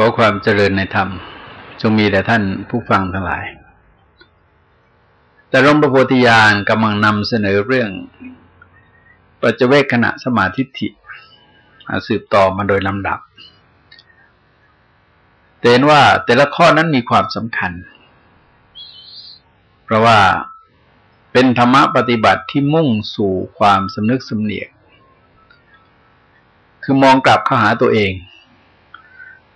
ขอความเจริญในธรรม จงมีแต่ท่านผู้ฟังทั้งหลาย แต่ร่มประโพธิญาณกำลังนำเสนอเรื่องปัจเจเวกขณะสมาธิิสืบต่อมาโดยลำดับเห็นว่าแต่ละข้อนั้นมีความสำคัญ เพราะว่าเป็นธรรมะปฏิบัติที่มุ่งสู่ความสำนึกสำเนียก คือมองกลับเข้าหาตัวเอง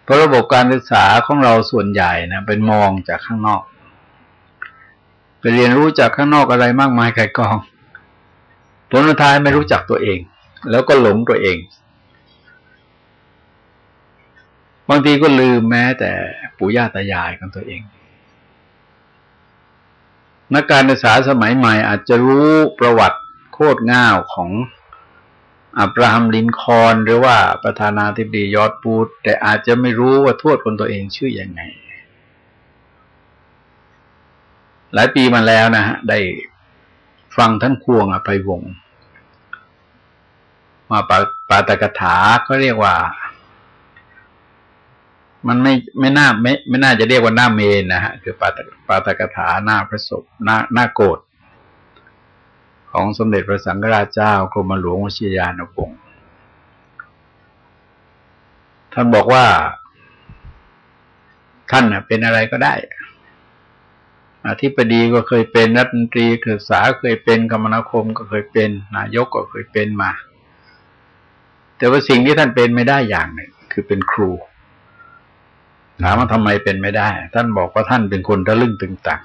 เพราะระบบการศึกษาของเราส่วนใหญ่นะเป็นมองจากข้างนอกไปเรียนรู้จากข้างนอกอะไรมากมายไก่กองผลท้ายไม่รู้จักตัวเอง แล้วก็หลงตัวเอง บางทีก็ลืมแม้แต่ปู่ย่าตายายของตัวเอง นักการศึกษาสมัยใหม่อาจจะรู้ประวัติโคตรง่าวของ อับราฮัมลินคอนหรือว่าประธานาธิบดียอดปูดแต่อาจจะไม่รู้ว่าทวดคนตัวเองชื่ออยังไง หลายปีมาแล้วนะฮะได้ฟังท่านควงอภัยวงมาปาปาตกถาก็เรียกว่า มันไม่ไม่น่าไม่ไม่น่าจะเรียกว่าหน้าเมนนะฮะคือปาตปาตกถาหน้าพระศพหน้าหน้าโกรธ ของสมเด็จพระสังฆราชเจ้ากรมหลวงวชิรยานวงศ์ท่านบอกว่า ท่านเป็นอะไรก็ได้อธิบดีก็เคยเป็นรัฐมนตรีศึกษาเคยเป็นกรรมนาคมก็เคยเป็น นายกก็เคยเป็นมา แต่ว่าสิ่งที่ท่านเป็นไม่ได้อย่างหนึ่งคือเป็นครูถามว่าทำไมเป็นไม่ได้ ท่านบอกว่าท่านเป็นคนทะลึ่งตึงตัง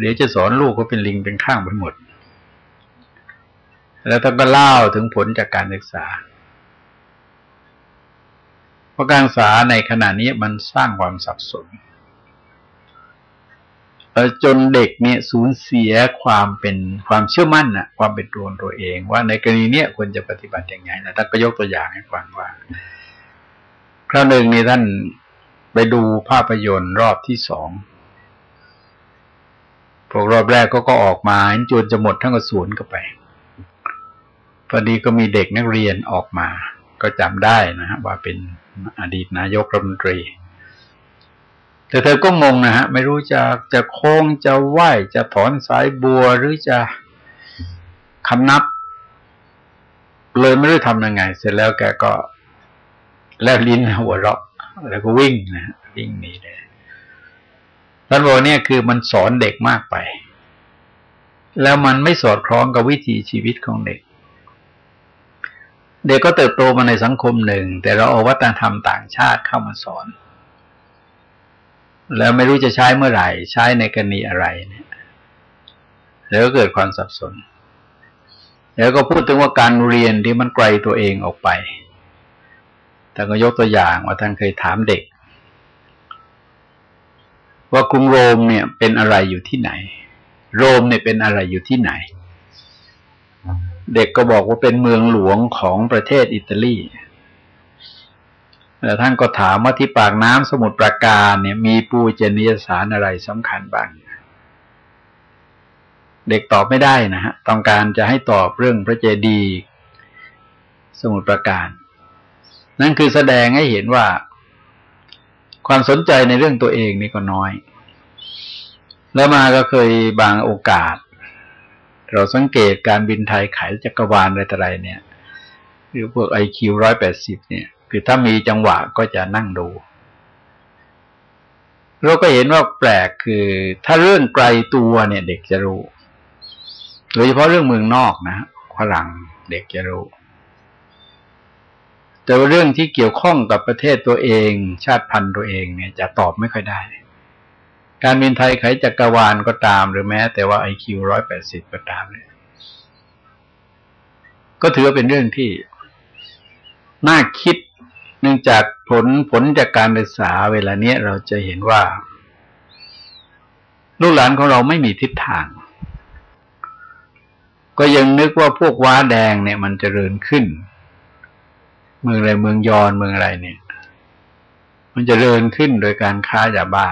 เดี๋ยวจะสอนลูกก็เป็นลิงเป็นข้างไปหมด แล้วท่านก็เล่าถึงผลจากการศึกษาเพราะการศึกษาในขณะนี้มันสร้างความสับสนจนเด็กเนี่ยสูญเสียความเป็นความเชื่อมั่นนะความเป็นตัวตัวเอง ว่าในกรณีเนี้ยควรจะปฏิบัติอย่างไงนะท่านก็ยกตัวอย่างให้ฟังว่า คราวหนึ่งนี่ท่านไปดูภาพยนตร์รอบที่สอง พวกรอบแรกก็ก็ออกมาจนจะหมดทั้งกระสุนก็ไปพอดีก็มีเด็กนักเรียนออกมา ก็จำได้นะฮะว่าเป็นอดีตนายกรัฐมนตรี แต่เธอก็งงนะฮะ ไม่รู้จะจะโค้งจะไหวจะถอนสายบัวหรือจะคำนับ เลยไม่รู้ทำยังไง เสร็จแล้วแกก็แลบลิ้นหัวเราะแล้วก็วิ่งนะวิ่งหนีเลย ท่านบอกเนี่ยคือมันสอนเด็กมากไป แล้วมันไม่สอดคล้องกับวิถีชีวิตของเด็ก เด็กก็เติบโตมาในสังคมหนึ่ง แต่เราเอาวัฒนธรรมต่างชาติเข้ามาสอน แล้วไม่รู้จะใช้เมื่อไหร่ ใช้ในกรณีอะไรเนี่ยแล้วก็เกิดความสับสน แล้วก็พูดถึงว่าการเรียนที่มันไกลตัวเองออกไปแต่ก็ยกตัวอย่างว่าท่านเคยถามเด็ก ว่ากรุงโรมเนี่ยเป็นอะไรอยู่ที่ไหน โรมเนี่ยเป็นอะไรอยู่ที่ไหน เด็กก็บอกว่าเป็นเมืองหลวงของประเทศอิตาลีแต่ท่านก็ถามว่าที่ปากน้ำสมุทรปราการเนี่ย มีปูเจนิยสารอะไรสำคัญบ้าง เด็กตอบไม่ได้นะฮะต้องการจะให้ตอบเรื่องพระเจดีย์สมุทรปราการ นั่นคือแสดงให้เห็นว่า ความสนใจในเรื่องตัวเองนี่ก็น้อย แล้วมาก็เคยบางโอกาส เราสังเกตการบินไทยขายจักรวาลอะไรต่ออะไรเนี่ยหรือพวกไอคิวร้อยแปดสิบเนี่ย คือถ้ามีจังหวะก็จะนั่งดูเราก็เห็นว่าแปลกคือ ถ้าเรื่องไกลตัวเนี่ย เด็กจะรู้ โดยเฉพาะเรื่องเมืองนอกนะฝรั่งเด็กจะรู้ แต่ว่าเรื่องที่เกี่ยวข้องกับประเทศตัวเอง ชาติพันธุ์ตัวเองเนี่ยจะตอบไม่ค่อยได้ การบินไทยไขจักรวาลก็ตามหรือแม้ แต่ว่าไอคิวร้อยแปดสิบก็ตามเนี่ยก็ถือว่าเป็นเรื่องที่น่าคิดเนื่องจากผลผลจากการศึกษาเวลาเนี้ยเราจะเห็นว่า ลูกหลานของเราไม่มีทิศทาง ก็ยังนึกว่าพวกว้าแดงเนี่ยมันจเจริญขึ้น เมืองอะไรเมืองยอนเมืองอะไรเนี่ย มันจะเริญขึ้นโดยการค้ายาบ้า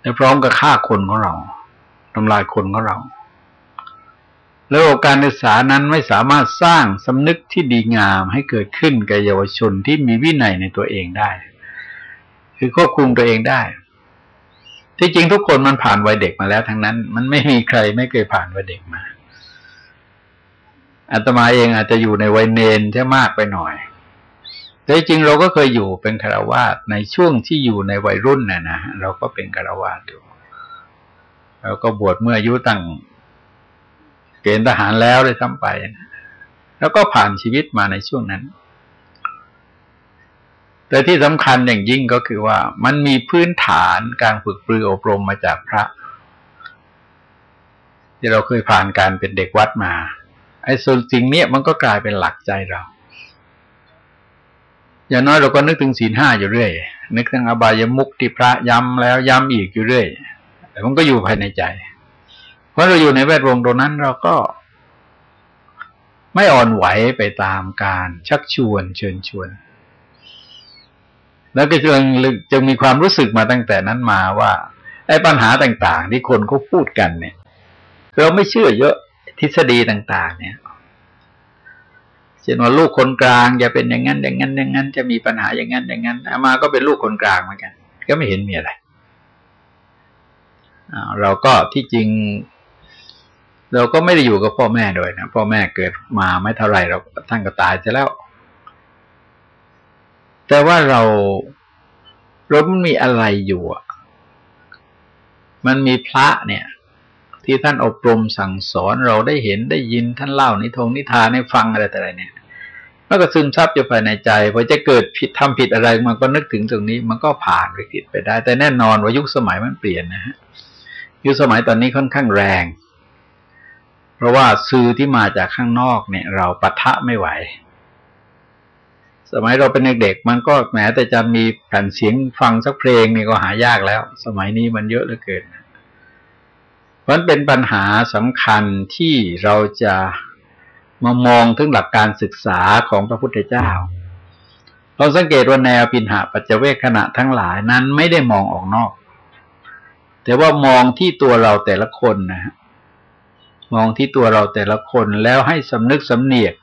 และพร้อมกับฆ่าคนของเราทำลายคนของเรา แล้วการศึกษานั้นไม่สามารถสร้างสำนึกที่ดีงามให้เกิดขึ้นแก่เยาวชนที่มีวินัยในตัวเองได้ คือควบคุมตัวเองได้ ที่จริงทุกคนมันผ่านวัยเด็กมาแล้วทั้งนั้น มันไม่มีใครไม่เคยผ่านวัยเด็กมา อาตมาเองอาจจะอยู่ในวัยเนนที่มากไปหน่อย แต่จริงเราก็เคยอยู่เป็นคารวาสในช่วงที่อยู่ในวัยรุ่นน่ะนะเราก็เป็นคารวาสอยู่เราก็บวชเมื่ออายุตั้งเกณฑ์ทหารแล้วเลยทั้งไปนะแล้วก็ผ่านชีวิตมาในช่วงนั้น แต่ที่สำคัญอย่างยิ่งก็คือว่า มันมีพื้นฐานการฝึกปรืออบรมมาจากพระ ที่เราเคยผ่านการเป็นเด็กวัดมา ไอ้ส่วนสิ่งนี้มันก็กลายเป็นหลักใจเรา อย่างน้อยเราก็นึกถึงศีลห้าอยู่เรื่อย นึกถึงอบายมุกที่พระย้ำแล้วย้ำอีกอยู่เรื่อยแต่มันก็อยู่ภายในใจ เพราะเราอยู่ในแวดวงตรงนั้นเราก็ไม่อ่อนไหวไปตามการชักชวนเชิญชวน แล้วก็จึงจึงมีความรู้สึกมาตั้งแต่นั้นมาว่าไอ้ปัญหาต่าง ๆ ที่คนเขาพูดกันเนี่ย เราไม่เชื่อเยอะ ทฤษฎีต่าง ๆ เนี่ยเช่นว่าลูกคนกลางจะเป็นอย่างนั้น อย่างนั้น อย่างนั้น จะมีปัญหาอย่างนั้น อย่างนั้นอามาก็เป็นลูกคนกลางเหมือนกัน ก็ไม่เห็นมีอะไรเราก็ที่จริง เราก็ไม่ได้อยู่กับพ่อแม่โดยนะพ่อแม่เกิดมาไม่เท่าไรเราท่านก็ตายจะแล้ว แต่ว่าเราเรามันมีอะไรอยู่อะมันมีพระเนี่ย ที่ท่านอบรมสั่งสอนเราได้เห็นได้ยินท่านเล่านิทงนิทานให้ฟังอะไรแต่อะไรเนี่ยมันก็ซึมซับอยู่ภายในใจพอจะเกิดผิดทำผิดอะไรมันก็นึกถึงตรงนี้ มันก็ผ่านไปผิดไปได้ แต่แน่นอนว่ายุคสมัยมันเปลี่ยนนะฮะยุคสมัยตอนนี้ค่อนข้างแรง เพราะว่าสื่อที่มาจากข้างนอกเนี่ย เราปะทะไม่ไหว สมัยเราเป็นเด็กๆมันก็แหมแต่จะมีแผ่นเสียงฟังสักเพลงนี่ก็หายากแล้ว สมัยนี้มันเยอะเหลือเกิน มันเป็นปัญหาสำคัญที่เราจะมามองถึงหลักการศึกษาของพระพุทธเจ้าเราสังเกตว่าแนวปินหาปัจเจเวคขณะทั้งหลายนั้นไม่ได้มองออกนอก แต่ว่ามองที่ตัวเราแต่ละคนนะฮะมองที่ตัวเราแต่ละคนแล้วให้สำนึกสำเนียก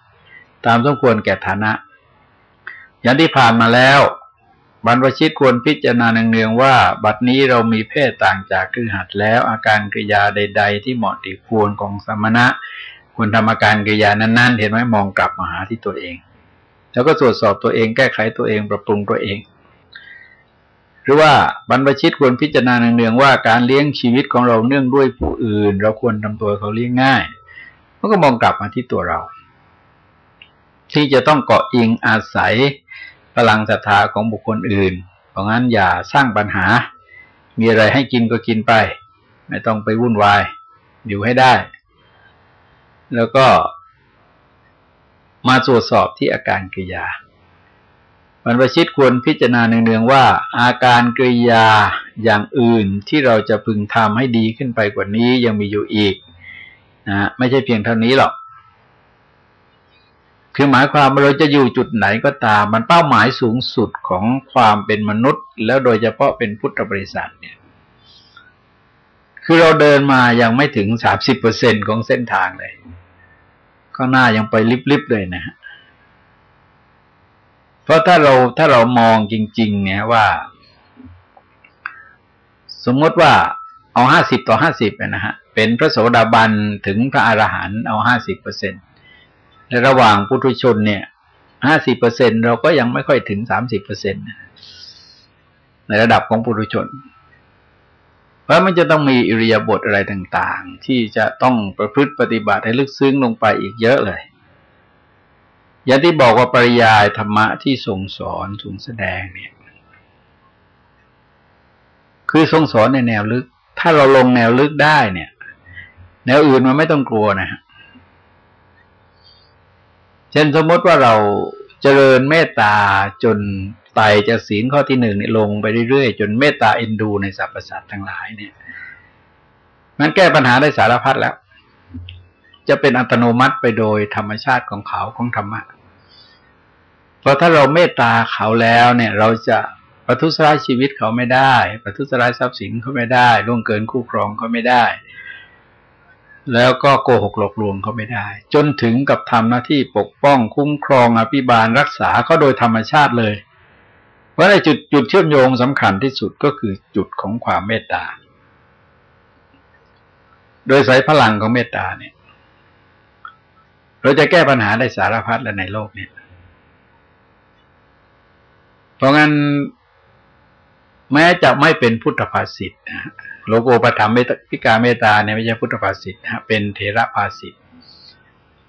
ตามสมควรแก่ฐานะ อย่างที่ผ่านมาแล้ว บรรพชิตควรพิจารณาเนืองๆว่า บัดนี้เรามีเพศต่างจากคือหัดแล้ว อาการกริยาใด ๆ ที่เหมาะที่ควรของสมณะควรทำอาการกริยานั้นๆ เห็นไหมมองกลับมาหาที่ตัวเอง แล้วก็ตรวจสอบตัวเองแก้ไขตัวเองปรับปรุงตัวเอง หรือว่าบรรพชิตควรพิจารณาเนืองๆว่าการเลี้ยงชีวิตของเราเนื่องด้วยผู้อื่น เราควรทำตัวเขาเลี้ยงง่ายมันก็มองกลับมาที่ตัวเรา ที่จะต้องเกาะอิงอาศัย พลังศรัทธาของบุคคลอื่น เพราะงั้นอย่าสร้างปัญหา มีอะไรให้กินก็กินไป ไม่ต้องไปวุ่นวาย อยู่ให้ได้ แล้วก็มาตรวจสอบที่อาการกริยาบรรพชิตควรพิจารณาเนืองๆว่า อาการกริยาอย่างอื่นที่เราจะพึงทำให้ดีขึ้นไปกว่านี้ยังมีอยู่อีกนะไม่ใช่เพียงเท่านี้หรอก คือหมายความว่าเราจะอยู่จุดไหนก็ตาม มันเป้าหมายสูงสุดของความเป็นมนุษย์ แล้วโดยเฉพาะเป็นพุทธบริษัทเนี่ย คือเราเดินมายังไม่ถึงสามสิบเปอร์เซ็นของเส้นทางเลย ก็หน้ายังไปลิบๆเลยนะฮะเพราะถ้าเราถ้าเรามองจริง ๆ เนี่ยว่า สมมติว่าเอาห้าสิบต่อห้าสิบนะฮะ เป็นพระโสดาบันถึงพระอรหันต์เอาห้าสิบเปอร์เซ็นต์ ในระหว่างปุถุชนเนี่ยห้าสิบเปอร์เซ็นเราก็ยังไม่ค่อยถึงสามสิบเปอร์เซ็นตในระดับของปุถุชน เพราะมันจะต้องมีอิริยาบถอะไรต่างๆ ที่จะต้องประพฤติปฏิบัติให้ลึกซึ้งลงไปอีกเยอะเลยอย่างที่บอกว่าปริยายธรรมะที่ทรงสอนทรงแสดงเนี่ย คือทรงสอนในแนวลึก ถ้าเราลงแนวลึกได้เนี่ย แนวอื่นมันไม่ต้องกลัวนะฮะ เช่นสมมติว่าเราเจริญเมตตาจนไตจะศีลข้อที่หนึ่งนี่ลงไปเรื่อยๆ จนเมตตาเอ็นดูในสรรพสัตว์ทั้งหลายเนี่ย มันแก้ปัญหาได้สารพัดแล้ว จะเป็นอัตโนมัติไปโดยธรรมชาติของเขาของธรรมะเพราะถ้าเราเมตตาเขาแล้วเนี่ย เราจะประทุษร้ายชีวิตเขาไม่ได้ ประทุษร้ายทรัพย์สินเขาไม่ได้ล่วงเกินคู่ครองเขาไม่ได้ แล้วก็โกหกหลอกลวงเขาไม่ได้ จนถึงกับทำหน้าที่ปกป้องคุ้มครองอภิบาลรักษาเขาโดยธรรมชาติเลย เพราะในจุดจุดเชื่อมโยงสำคัญที่สุดก็คือจุดของความเมตตา โดยสายพลังของเมตตาเนี่ย เราจะแก้ปัญหาได้สารพัดและในโลกเนี่ย เพราะงั้นแม้จะไม่เป็นพุทธภาษิตนะ โลโกปธรรมเมตพิกาเมตาเนี่ยไม่ใช่พุทธภาษิตนะเป็นเทระภาษิต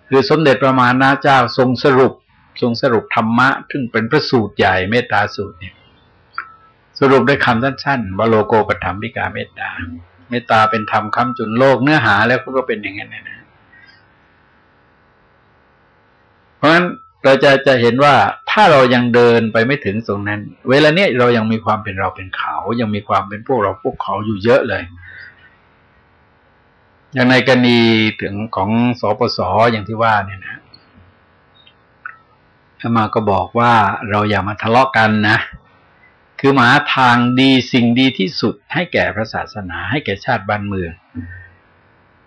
คือสมเด็จประมาณนาเจ้าทรงสรุป ทรงสรุปธรรมะซึ่งเป็นพระสูตรใหญ่เมตตาสูตรเนี่ยสรุปด้วยคำสั้นๆว่าโลโกปธรรมพิกาเมตตาเมตตาเป็นธรรมคำจุนโลกเนื้อหาแล้วก็เป็นอย่างนั้นนะเพราะฉะนั้นเราจะจะเห็นว่า ถ้าเรายังเดินไปไม่ถึงตรงนั้น เวลาเนี้ยเรายังมีความเป็นเราเป็นเขา ยังมีความเป็นพวกเราพวกเขาอยู่เยอะเลย อย่างในกรณีถึงของสปสอย่างที่ว่าเนี่ยนะอามาก็บอกว่าเราอย่ามาทะเลาะกันนะ คือหมาทางดีสิ่งดีที่สุดให้แก่พระศาสนา ให้แก่ชาติบ้านเมือง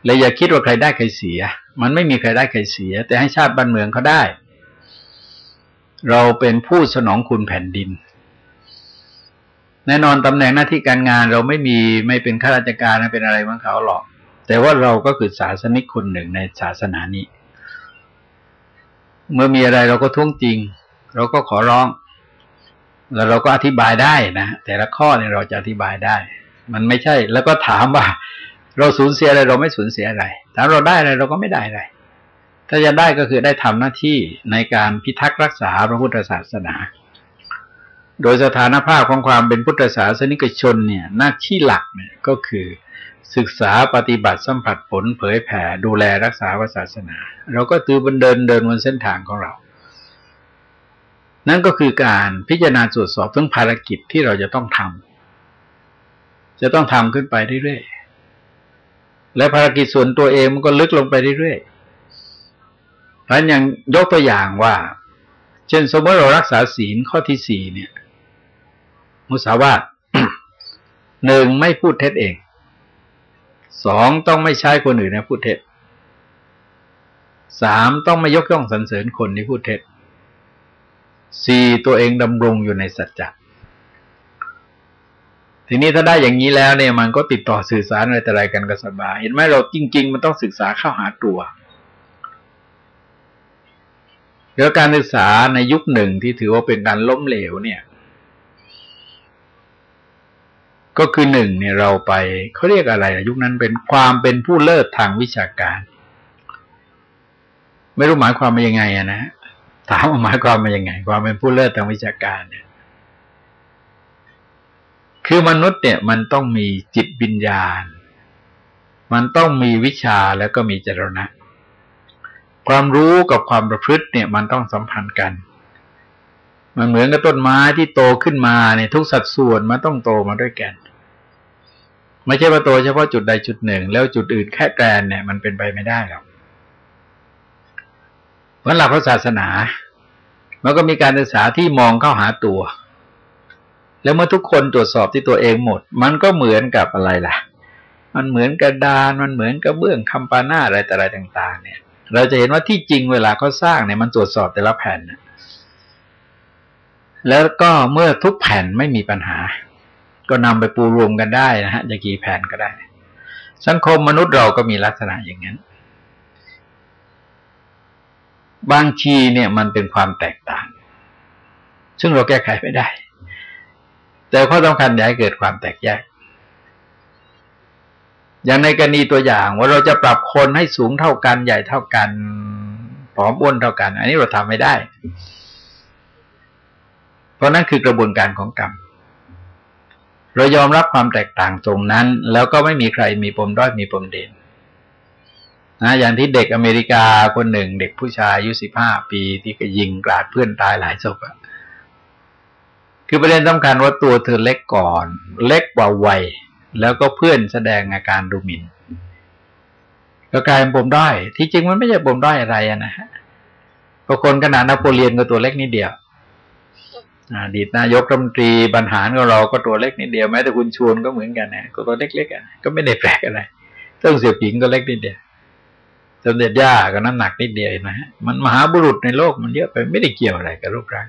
เลยอย่าคิดว่าใครได้ใครเสีย มันไม่มีใครได้ใครเสีย แต่ให้ชาติบ้านเมืองเขาได้ เราเป็นผู้สนองคุณแผ่นดิน แน่นอนตำแหน่งหน้าที่การงานเราไม่มีไม่เป็นข้าราชการเป็นอะไรเหมือนเขาหรอก แต่ว่าเราก็คือศาสนิกคนหนึ่งในศาสนานี้ เมื่อมีอะไรเราก็ท้วงจริง เราก็ขอร้อง แล้วเราก็อธิบายได้นะแต่ละข้อเนี่ยเราจะอธิบายได้ มันไม่ใช่ แล้วก็ถามว่า เราสูญเสียอะไร เราไม่สูญเสียอะไรถ้าเราได้อะไรเราก็ไม่ได้อะไร ถ้าจะได้ก็คือได้ทำหน้าที่ในการพิทักษ์รักษาพระพุทธศาสนา โดยสถานภาพของความเป็นพุทธศาสนิกชนเนี่ยหน้าที่หลักเนี่ยก็คือศึกษาปฏิบัติสัมผัสผลเผยแผ่ดูแลรักษาศาสนา เราก็ตือบันเดินเดินบนเส้นทางของเรา นั่นก็คือการพิจารณาตรวจสอบทั้งภารกิจที่เราจะต้องทำจะต้องทำขึ้นไปเรื่อยๆและภารกิจส่วนตัวเองมันก็ลึกลงไปเรื่อยๆ เพราะอย่างยกตัวอย่างว่า เช่นสมมติเรารักษาศีลข้อที่สี่เนี่ย มุสาวาทหนึ่งไม่พูดเท็จเอง สองต้องไม่ใช้คนอื่นนะพูดเท็จสามต้องไม่ยกย่องสรรเสริญคนที่พูดเท็จสี่ตัวเองดำรงอยู่ในสัจจะทีนี้ถ้าได้อย่างนี้แล้วเนี่ยมันก็ติดต่อสื่อสารอะไรแต่ไรกันก็สบาย เห็นไหมเราจริง ๆ มันต้องศึกษาเข้าหาตัว แล้วการศึกษาในยุคหนึ่งที่ถือว่าเป็นการล้มเหลวเนี่ย ก็คือหนึ่งเนี่ยเราไปเขาเรียกอะไรยุคนั้นเป็นความเป็นผู้เลิศทางวิชาการ ไม่รู้หมายความมายังไงอะนะถามว่าหมายความมายังไง ความเป็นผู้เลิศทางวิชาการเนี่ย คือมนุษย์เนี่ย มันต้องมีจิตวิญญาณ มันต้องมีวิชาแล้วก็มีจรณะ ความรู้กับความประพฤติเนี่ยมันต้องสัมพันธ์กัน มันเหมือนกับต้นไม้ที่โตขึ้นมาเนี่ยทุกสัดส่วนมันต้องโตมาด้วยกัน ไม่ใช่ว่าโตเฉพาะจุดใดจุดหนึ่ง แล้วจุดอื่นแค่แกนเนี่ย มันเป็นไปไม่ได้หรอกเพราะหลักพระศาสนามันก็มีการศึกษาที่มองเข้าหาตัว แล้วเมื่อทุกคนตรวจสอบที่ตัวเองหมด มันก็เหมือนกับอะไรล่ะ มันเหมือนกระดาน มันเหมือนกระเบื้องคำปาหน้าอะไรแต่อะไรต่าง ๆ เนี่ย เราจะเห็นว่าที่จริงเวลาเขาสร้างเนี่ยมันตรวจสอบแต่ละแผ่น แล้วก็เมื่อทุกแผ่นไม่มีปัญหา ก็นำไปปูรวมกันได้นะฮะจะกี่แผ่นก็ได้ สังคมมนุษย์เราก็มีลักษณะอย่างนั้น บางทีเนี่ยมันเป็นความแตกต่าง ซึ่งเราแก้ไขไม่ได้ แต่ข้อสำคัญอย่าให้เกิดความแตกแยก อย่างในกรณีตัวอย่างว่าเราจะปรับคนให้สูงเท่ากันใหญ่เท่ากันผอมอ้วนเท่ากัน อันนี้เราทำไม่ได้ เพราะนั่นคือกระบวนการของกรรมเรายอมรับความแตกต่างตรงนั้น แล้วก็ไม่มีใครมีปมด้อยมีปมเด่นนะอย่างที่เด็กอเมริกาคนหนึ่ง เด็กผู้ชายอายุสิบห้าปีที่ก็ยิงกราดเพื่อนตายหลายศพอะคือประเด็นสำคัญว่าตัวเธอเล็กก่อน เล็กกว่าวัย แล้วก็เพื่อนแสดงอาการดูหมิน่นก็กลายเป็นปมด้อยที่จริงมันไม่ใช่ปมด้อยอะไรนะฮะเพราะคนขนาดนโปเลียนก็ตัวเล็กนิดเดียวอดีตนายกรัฐมนตรีบรรหารของเราก็ตัวเล็กนิดเดียวแม้แต่คุณชวนก็เหมือนกันนะก็ตัวเล็กๆอะก็ไม่ได้แปลกอะไรต้องเสียผิงก็เล็กนิดเดียวสมเด็จย่าก็น้ำหนักนิดเดียวนะฮะมันมหาบุรุษในโลกมันเยอะไปไม่ได้เกี่ยวอะไรกับรูปร่าง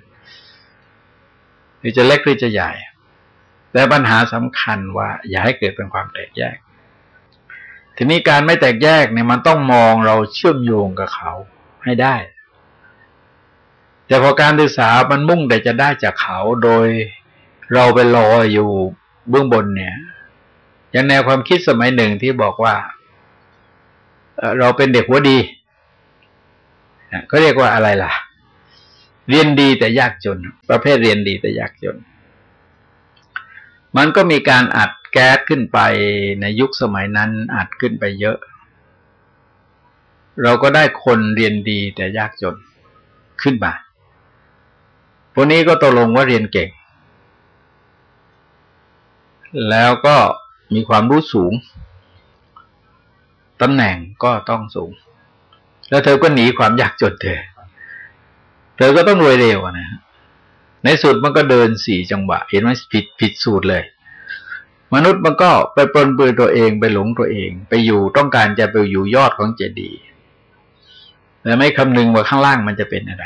หรือจะเล็กหรือจะใหญ่ แต่ปัญหาสำคัญว่า อย่าให้เกิดเป็นความแตกแยก ทีนี้การไม่แตกแยกเนี่ยมันต้องมองเราเชื่อมโยงกับเขาให้ได้ แต่พอการศึกษามันมุ่งแต่จะได้จากเขาโดยเราไปรออยู่เบื้องบนเนี่ย อย่างแนวความคิดสมัยหนึ่งที่บอกว่าเราเป็นเด็กหัวดีก็เรียกว่าอะไรล่ะ เรียนดีแต่ยากจน ประเภทเรียนดีแต่ยากจน มันก็มีการอัดแก๊สขึ้นไปในยุคสมัยนั้นอัดขึ้นไปเยอะ เราก็ได้คนเรียนดีแต่ยากจนขึ้นมาพวกนี้ก็ตกลงว่าเรียนเก่ง แล้วก็มีความรู้สูงตำแหน่งก็ต้องสูง แล้วเธอก็หนีความยากจนเธอ เธอก็ต้องรวยเร็วนะ ในสุดมันก็เดินสี่จังหวะ เห็นไหมผิดผิดสูตรเลย มนุษย์มันก็ไปปลนเปือตัวเองไปหลงตัวเอง ไปอยู่ต้องการจะไปอยู่ยอดของเจดีย์แต่ไม่คำนึงว่าข้างล่างมันจะเป็นอะไร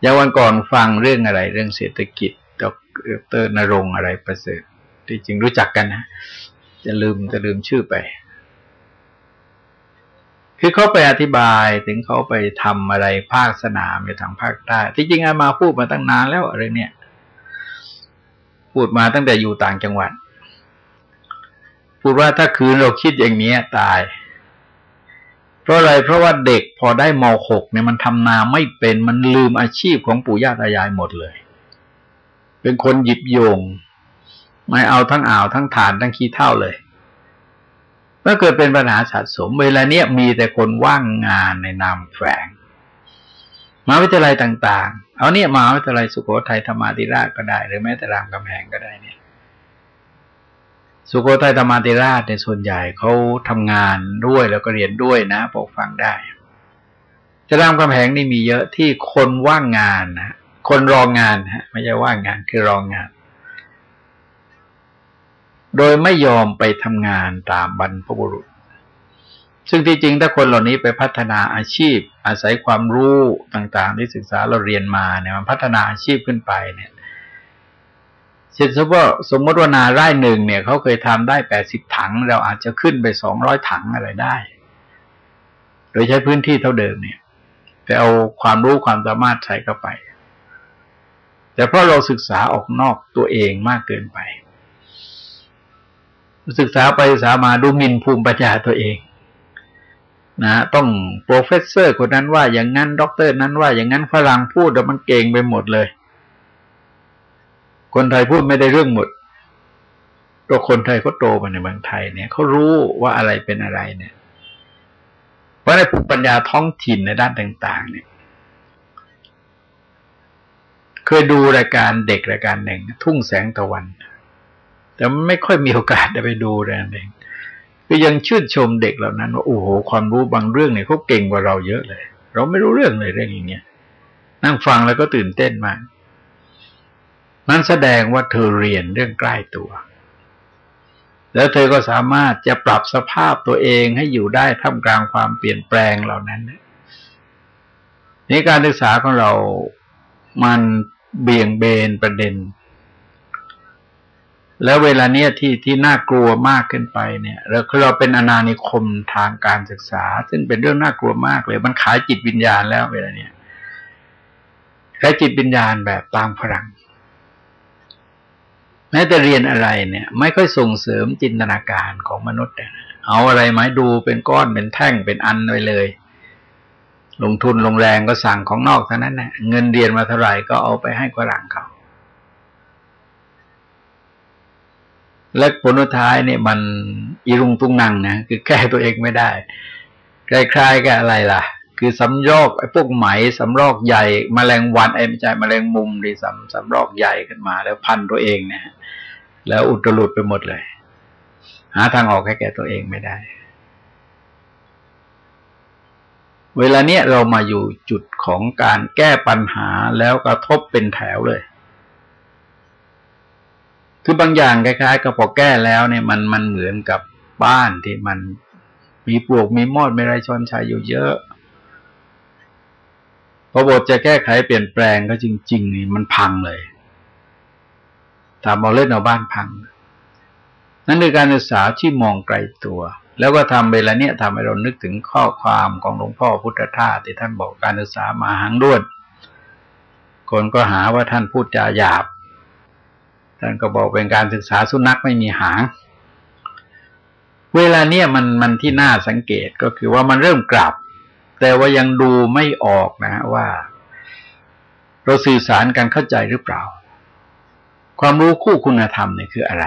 อย่างวันก่อนฟังเรื่องอะไร เรื่องเศรษฐกิจดรนรงอะไรประเสริฐที่จริงรู้จักกันนะจะลืมจะลืมชื่อไป คือเขาไปอธิบายถึงเขาไปทำอะไรภาคสนามในทางภาคใต้ที่จริงอามาพูดมาตั้งนานแล้วอะไรเนี่ย พูดมาตั้งแต่อยู่ต่างจังหวัด พูดว่าถ้าคืนเราคิดอย่างนี้ตาย เพราะอะไรเพราะว่าเด็กพอได้มหกเนี่ยมันทำนาไม่เป็นมันลืมอาชีพของปู่ย่าตายายหมดเลย เป็นคนหยิบโยง ไม่เอาทั้งอ่าวทั้งฐานทั้งขี้เท่าเลย เมื่อเกิดเป็นปัญหาสะสม เวลาเนี้ยมีแต่คนว่างงานในนามแฝงมหาวิทยาลัยต่าง ๆ เอาเนี่ยมหาวิทยาลัยสุโขทัยธรรมาธิราชก็ได้ หรือแม้แต่รามกำแหงก็ได้เนี่ย สุโขทัยธรรมาธิราชในส่วนใหญ่เขาทำงานด้วยแล้วก็เรียนด้วยนะปกฟังได้จะรามกำแหงนี่มีเยอะที่คนว่างงานนะคนรองงานฮะไม่ใช่ว่างงานคือรองงาน โดยไม่ยอมไปทำงานตามบรรพบุรุษ ซึ่งที่จริงถ้าคนเหล่านี้ไปพัฒนาอาชีพ อาศัยความรู้ต่างๆ ที่ศึกษาเราเรียนมาเนี่ยมันพัฒนาอาชีพขึ้นไปเนี่ยเช่นสมมติว่าสมมติว่านาไร่หนึ่งเนี่ยเขาเคยทำได้แปดสิบถัง เราอาจจะขึ้นไปสองร้อยถังอะไรได้ โดยใช้พื้นที่เท่าเดิมเนี่ย แต่เอาความรู้ความสามารถใส่เข้าไป แต่เพราะเราศึกษาออกนอกตัวเองมากเกินไป ศึกษาไปศึกษามาดูหมิ่นภูมิปัญญาตัวเองนะต้อง professor คนนั้นว่าอย่างนั้นด็อกเตอร์นั้นว่าอย่างนั้นฝรั่งพูดแต่มันเก่งไปหมดเลย คนไทยพูดไม่ได้เรื่องหมดตัวคนไทยเขาโตมาในเมืองไทยเนี่ยเขารู้ว่าอะไรเป็นอะไรเนี่ย เพราะในภูมิปัญญาท้องถิ่นในด้านต่าง ๆ เนี่ย เคยดูรายการเด็กรายการหนึ่ง ทุ่งแสงตะวัน แต่ไม่ค่อยมีโอกาสได้ไปดูแรงเองก็ยังชื่นชมเด็กเหล่านั้นว่าโอ้โหความรู้บางเรื่องเนี่ยเขาเก่งกว่าเราเยอะเลย เราไม่รู้เรื่องเลยเรื่องอย่างเงี้ยนั่งฟังแล้วก็ตื่นเต้นมากนั้นแสดงว่าเธอเรียนเรื่องใกล้ตัว แล้วเธอก็สามารถจะปรับสภาพตัวเองให้อยู่ได้ท่ามกลางความเปลี่ยนแปลงเหล่านั้นนี่การศึกษาของเรามันเบี่ยงเบนประเด็น แล้วเวลาเนี้ยที่ที่น่ากลัวมากขึ้นไปเนี่ย เราคือเราเป็นอนานิคมทางการศึกษา ซึ่งเป็นเรื่องน่ากลัวมากเลย มันขายจิตวิญญาณแล้วเวลาเนี้ยขายจิตวิญญาณแบบตามพลังแม้แต่เรียนอะไรเนี่ย ไม่ค่อยส่งเสริมจินตนาการของมนุษย์เอาอะไรไหมดูเป็นก้อนเป็นแท่งเป็นอันไปเลย ลงทุนลงแรงก็สั่งของนอกเท่านั้นนะเงินเรียนมาเท่าไหร่ก็เอาไปให้ฝรั่งเขา และผลท้ายเนี่ยมันอีรุงตุงนังนะคือแก้ตัวเองไม่ได้คล้ายๆกับอะไรล่ะ คือสำรอกไอ้พวกไหมสำรอกใหญ่มแมลงวันไอ้ไม่ใช่มแมลงมุมดีสำสำรอกใหญ่ขึ้นมา แล้วพันตัวเองเนี่ยแล้วอุตรุดไปหมดเลย หาทางออกให้แก่ตัวเองไม่ได้ เวลาเนี้ยเรามาอยู่จุดของการแก้ปัญหาแล้วกระทบเป็นแถวเลย คือบางอย่างคล้ายๆ กับพอแก้แล้วเนี่ยมันมันเหมือนกับบ้านที่มันมีปลวกมีมอดมีไรชอนชัยอยู่เยอะพอบทจะแก้ไขเปลี่ยนแปลงก็จริง ๆ นี่มันพังเลยตามเอาเล่นเอาบ้านพัง นั่นคือการศึกษาที่มองไกลตัว แล้วก็ทำเวลาเนี้ยทำให้เรานึกถึงข้อความของหลวงพ่อพุทธทาสที่ท่านบอกการศึกษามาหังด้วนคนก็หาว่าท่านพูดจาหยาบ ท่านก็บอกเป็นการศึกษาสุนัขไม่มีหาง เวลาเนี้ยมันมันที่น่าสังเกตก็คือว่ามันเริ่มกลับ แต่ว่ายังดูไม่ออกนะว่า เราสื่อสารกันเข้าใจหรือเปล่า ความรู้คู่คุณธรรมเนี่ยคืออะไร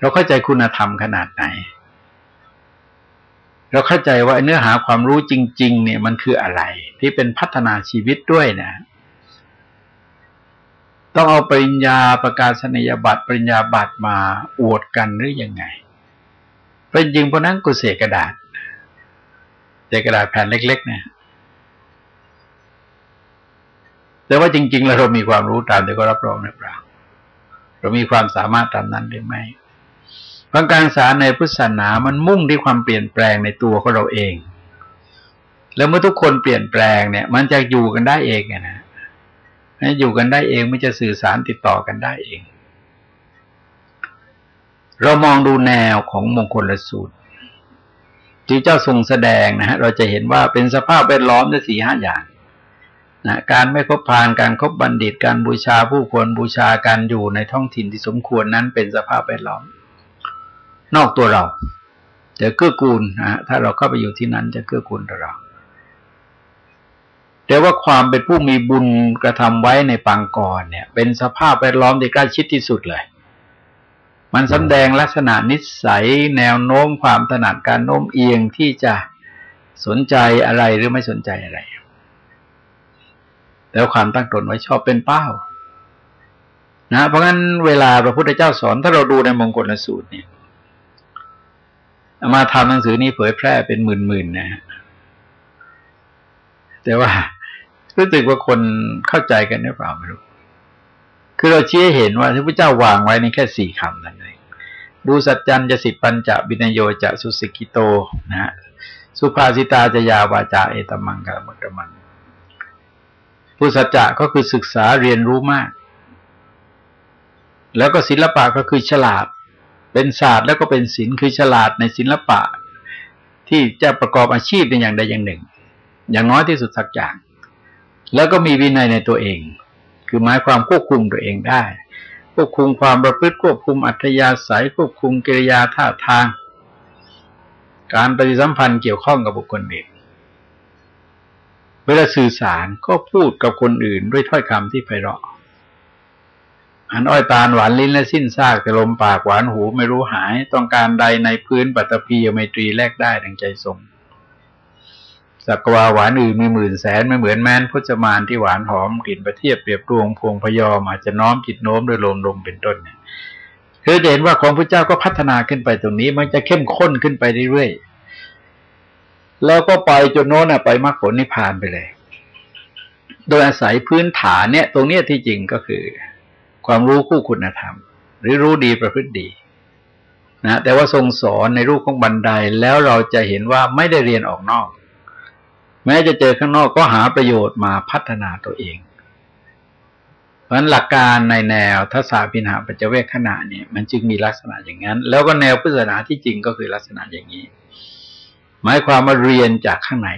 เราเข้าใจคุณธรรมขนาดไหน เราเข้าใจว่าเนื้อหาความรู้จริง ๆ เนี่ยมันคืออะไร ที่เป็นพัฒนาชีวิตด้วยนะ ต้องเอาปริญญาประกาศนียบัตรปริญญาบัตรมาอวดกันหรือยังไง เป็นจริงพราะนั้นกูเสกกระดาษเศษกระดาษแผ่นเล็ก ๆ เนี่ยแต่ว่าจริง ๆ แล้วเรามีความรู้ตามที่เขารับรองหรือเปล่าเรามีความสามารถตามนั้นหรือไม่บางการสาในพุทธศาสนามันมุ่งที่ความเปลี่ยนแปลงในตัวของเราเอง แล้วเมื่อทุกคนเปลี่ยนแปลงเนี่ย มันจะอยู่กันได้เองนะ ให้อยู่กันได้เองไม่จะสื่อสารติดต่อกันได้เอง เรามองดูแนวของมงคลละสูตร ที่เจ้าทรงแสดงนะฮะเราจะเห็นว่าเป็นสภาพแวดล้อมได้สี่ห้าอย่างนะการไม่คบพานการครบบัณฑิตการบูชาผู้ควรบูชาการอยู่ในท้องถิ่นที่สมควรนั้นเป็นสภาพแวดล้อม นอกตัวเราจะเกื้อกูลนะถ้าเราเข้าไปอยู่ที่นั้นจะเกื้อกูลต่อเรา แต่ว่าความเป็นผู้มีบุญกระทำไว้ในปางก่อนเนี่ย เป็นสภาพแวดล้อมที่ใกล้ชิดที่สุดเลย มันสำแดงลักษณะนิสัย แนวโน้มความถนัดการโน้มเอียงที่จะสนใจอะไรหรือไม่สนใจอะไร แล้วความตั้งตนไว้ชอบเป็นเป้านะเพราะงั้นเวลาพระพุทธเจ้าสอนถ้าเราดูในมงคลสูตรเนี่ยมาทำหนังสือนี้เผยแพร่เป็นหมื่นๆนะ แต่ว่า รู้สึกว่าคนเข้าใจกันหรือเปล่าไม่รู้ คือเราชี้เห็นว่าที่พระเจ้าวางไว้ในแค่สี่คำนั่นเองดูสัจจันจะสิปัญจะบินโยจะสุสิกิโตนะฮะสุภาสิตาจะยาวาจาเอตมังกะมุตมังผู้สัจจะก็คือศึกษาเรียนรู้มาก แล้วก็ศิลปะก็คือฉลาด เป็นศาสตร์แล้วก็เป็นศิลป์คือฉลาดในศิลปะ ที่จะประกอบอาชีพเป็นอย่างใดอย่างหนึ่ง อย่างน้อยที่สุดสักอย่าง แล้วก็มีวินัยในตัวเอง คือหมายความควบคุมตัวเองได้ ควบคุมความประพฤติควบคุมอัธยาศัย ควบคุมกิริยาท่าทาง การปฏิสัมพันธ์เกี่ยวข้องกับบุคคลอื่นเวลาสื่อสารก็พูดกับคนอื่นด้วยถ้อยคำที่ไพเราะอันอ้อยตาลหวานลิ้นและสิ้นซากแต่ลมปากหวานหูไม่รู้หาย ต้องการใดในพื้นปัตตภีไมตรีแลกได้ดังใจทรง สักวาหวานอื่นมีหมื่นแสนไม่เหมือนแม้นพจมานที่หวานหอมกลิ่นประเทียบเปรียบรวงพวงพยอมอาจจะน้อมจิตโน้มโดยลมลมเป็นต้นเนี่ยคือเห็นว่าของพระเจ้าก็พัฒนาขึ้นไปตรงนี้ มันจะเข้มข้นขึ้นไปเรื่อยๆแล้วก็ไปจนโน้นไปมรรคผลนิพพานไปเลย โดยอาศัยพื้นฐานเนี่ย ตรงนี้ที่จริงก็คือ ความรู้คู่คุณธรรม หรือรู้ดีประพฤติดีนะแต่ว่าทรงสอนในรูปของบันไดแล้วเราจะเห็นว่าไม่ได้เรียนออกนอก แม้จะเจอข้างนอกก็หาประโยชน์มาพัฒนาตัวเอง เพราะฉะนั้นหลักการในแนวทัศพินหาปัจเจเวคขณะเนี่ย มันจึงมีลักษณะอย่างนั้น แล้วก็แนวพุทธศาสนาที่จริงก็คือลักษณะอย่างนี้ หมายความมาเรียนจากข้างใน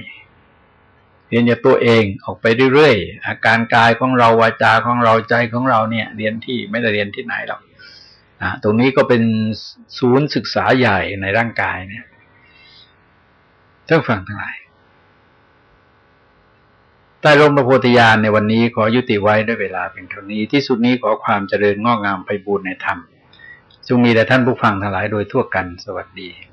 เรียนจากตัวเองออกไปเรื่อยๆ อาการกายของเราวาจาของเราใจของเราเนี่ย เรียนที่ไม่ได้เรียนที่ไหนหรอกตรงนี้ก็เป็นศูนย์ศึกษาใหญ่ในร่างกายเนี่ยท่านฟังทั้งหลาย ใต้ร่มพระโพธิญาณในวันนี้ขอยุติไว้ด้วยเวลาเพียงเท่านี้ ที่สุดนี้ขอความเจริญงอกงามไปบูรณนธรรมจงมีแต่ท่านผู้ฟังทั้งหลายโดยทั่วกันสวัสดี